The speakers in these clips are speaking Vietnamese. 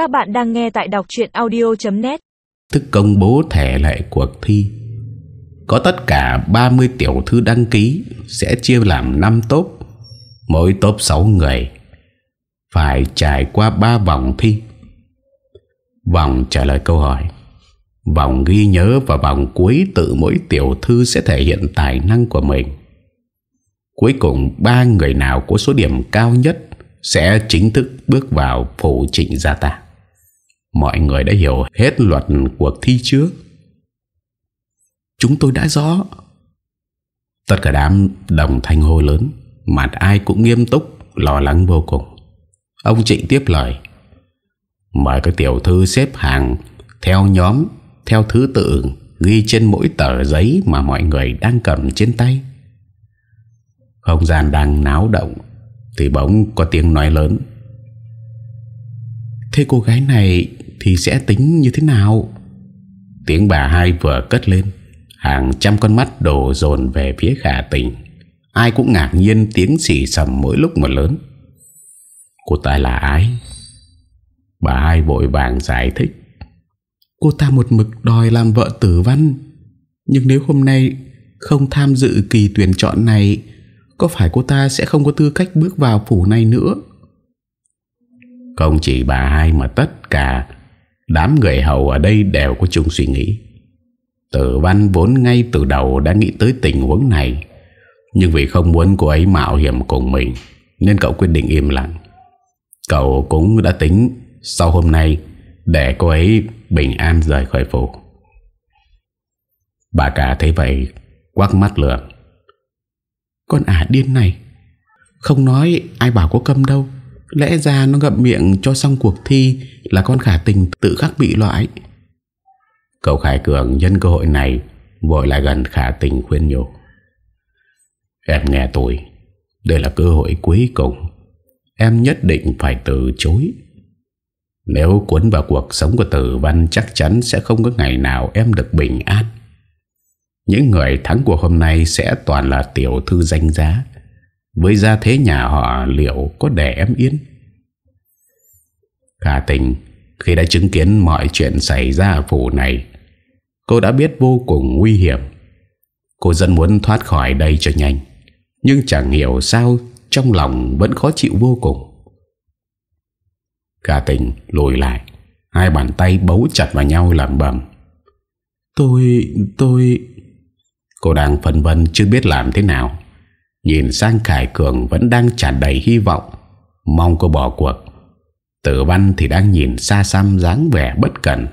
Các bạn đang nghe tại đọc truyện audio.net Thức công bố thể lệ cuộc thi. Có tất cả 30 tiểu thư đăng ký Sẽ chia làm 5 tốp. Mỗi tốp 6 người. Phải trải qua 3 vòng thi. Vòng trả lời câu hỏi. Vòng ghi nhớ và vòng cuối tự mỗi tiểu thư sẽ thể hiện tài năng của mình. Cuối cùng, ba người nào có số điểm cao nhất Sẽ chính thức bước vào phủ trịnh gia ta Mọi người đã hiểu hết luật cuộc thi chưa? Chúng tôi đã rõ. Tất cả đám đồng thanh hô lớn, Mặt ai cũng nghiêm túc, Lo lắng vô cùng. Ông Trịnh tiếp lời. Mời các tiểu thư xếp hàng Theo nhóm, Theo thứ tự Ghi trên mỗi tờ giấy Mà mọi người đang cầm trên tay. Không gian đang náo động, Thì bỗng có tiếng nói lớn. Thế cô gái này thì sẽ tính như thế nào? Tiếng bà hai vừa cất lên, Hàng trăm con mắt đổ dồn về phía khả tình. Ai cũng ngạc nhiên tiếng xì sầm mỗi lúc một lớn. Cô ta là ai? Bà hai vội vàng giải thích. Cô ta một mực đòi làm vợ tử văn, Nhưng nếu hôm nay Không tham dự kỳ tuyển chọn này, Có phải cô ta sẽ không có tư cách bước vào phủ này nữa? Không chỉ bà hai mà tất cả Đám người hầu ở đây đều có chung suy nghĩ. Tử văn vốn ngay từ đầu đã nghĩ tới tình huống này, Nhưng vì không muốn cô ấy mạo hiểm cùng mình, Nên cậu quyết định im lặng. Cậu cũng đã tính Sau hôm nay Để cô ấy bình an rời khỏi phủ. Bà cả thấy vậy, Quắc mắt lượng Con ả điên này, Không nói ai bảo có câm đâu. Lẽ ra nó ngậm miệng cho xong cuộc thi Là con khả tình tự khắc bị loại. Cậu Khải Cường nhân cơ hội này, Vội lại gần khả tình khuyên nhủ. Em nghe tôi, Đây là cơ hội cuối cùng. Em nhất định phải từ chối. Nếu cuốn vào cuộc sống của tử văn, Chắc chắn sẽ không có ngày nào em được bình an. Những người thắng của hôm nay Sẽ toàn là tiểu thư danh giá. Với gia thế nhà họ Liệu có để em yên Khả tình, Khi đã chứng kiến mọi chuyện xảy ra ở phủ này, Cô đã biết vô cùng nguy hiểm. Cô dân muốn thoát khỏi đây cho nhanh, Nhưng chẳng hiểu sao Trong lòng vẫn khó chịu vô cùng. Cả tình lùi lại, Hai bàn tay bấu chặt vào nhau làm bầm Tôi... tôi... Cô đang phân vân chưa biết làm thế nào. Nhìn sang Khải Cường vẫn đang tràn đầy hy vọng, Mong cô bỏ cuộc. Tử văn thì đang nhìn xa xăm dáng vẻ bất cẩn.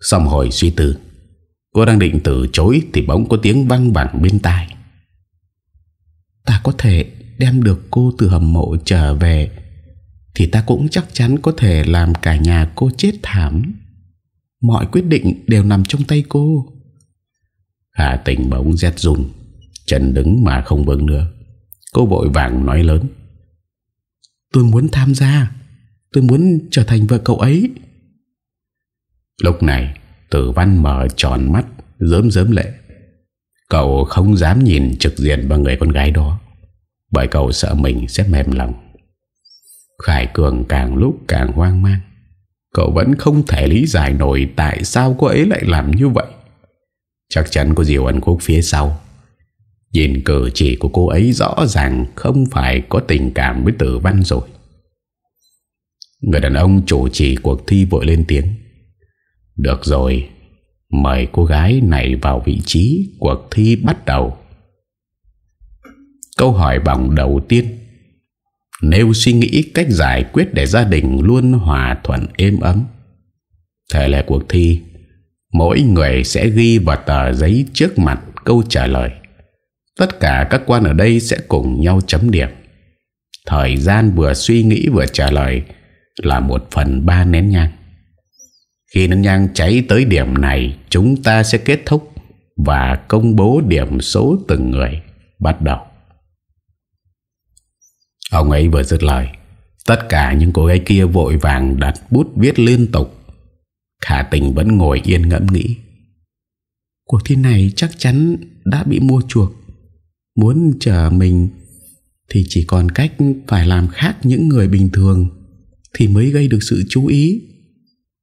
Xong hồi suy tư, Cô đang định từ chối Thì bỗng có tiếng văng vẳng bên tai. Ta có thể đem được cô từ hầm mộ trở về, Thì ta cũng chắc chắn có thể làm cả nhà cô chết thảm. Mọi quyết định đều nằm trong tay cô. Hà tình bỗng rét run. Chân đứng mà không vững nữa. Cô vội vàng nói lớn. Tôi muốn tham gia. Tôi muốn trở thành vợ cậu ấy. Lúc này Tử văn mở tròn mắt Dớm dớm lệ. Cậu không dám nhìn trực diện vào người con gái đó Bởi cậu sợ mình sẽ mềm lòng. Khải Cường càng lúc càng hoang mang. Cậu vẫn không thể lý giải nổi Tại sao cô ấy lại làm như vậy. Chắc chắn có Diệu ẩn khúc phía sau Nhìn cử chỉ của cô ấy rõ ràng Không phải có tình cảm với tử văn rồi. Người đàn ông chủ trì cuộc thi vội lên tiếng. Được rồi, Mời cô gái này vào vị trí Cuộc thi bắt đầu. Câu hỏi bằng đầu tiên. Nếu suy nghĩ cách giải quyết Để gia đình luôn hòa thuận êm ấm. Thể lệ cuộc thi, Mỗi người sẽ ghi vào tờ giấy trước mặt câu trả lời. Tất cả các quan ở đây sẽ cùng nhau chấm điểm. Thời gian vừa suy nghĩ vừa trả lời Là một phần ba nén nhang. Khi nén nhang cháy tới điểm này, Chúng ta sẽ kết thúc Và công bố điểm số từng người. Bắt đầu. Ông ấy vừa dứt lời. Tất cả những cô gái kia vội vàng đặt bút viết liên tục. Khả tình vẫn ngồi yên ngẫm nghĩ. Cuộc thi này chắc chắn đã bị mua chuộc. Muốn trở mình Thì chỉ còn cách phải làm khác những người bình thường thì mới gây được sự chú ý.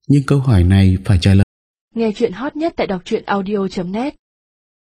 Nhưng câu hỏi này phải trả lời. Nghe chuyện hot nhất tại đọc truyện audio.net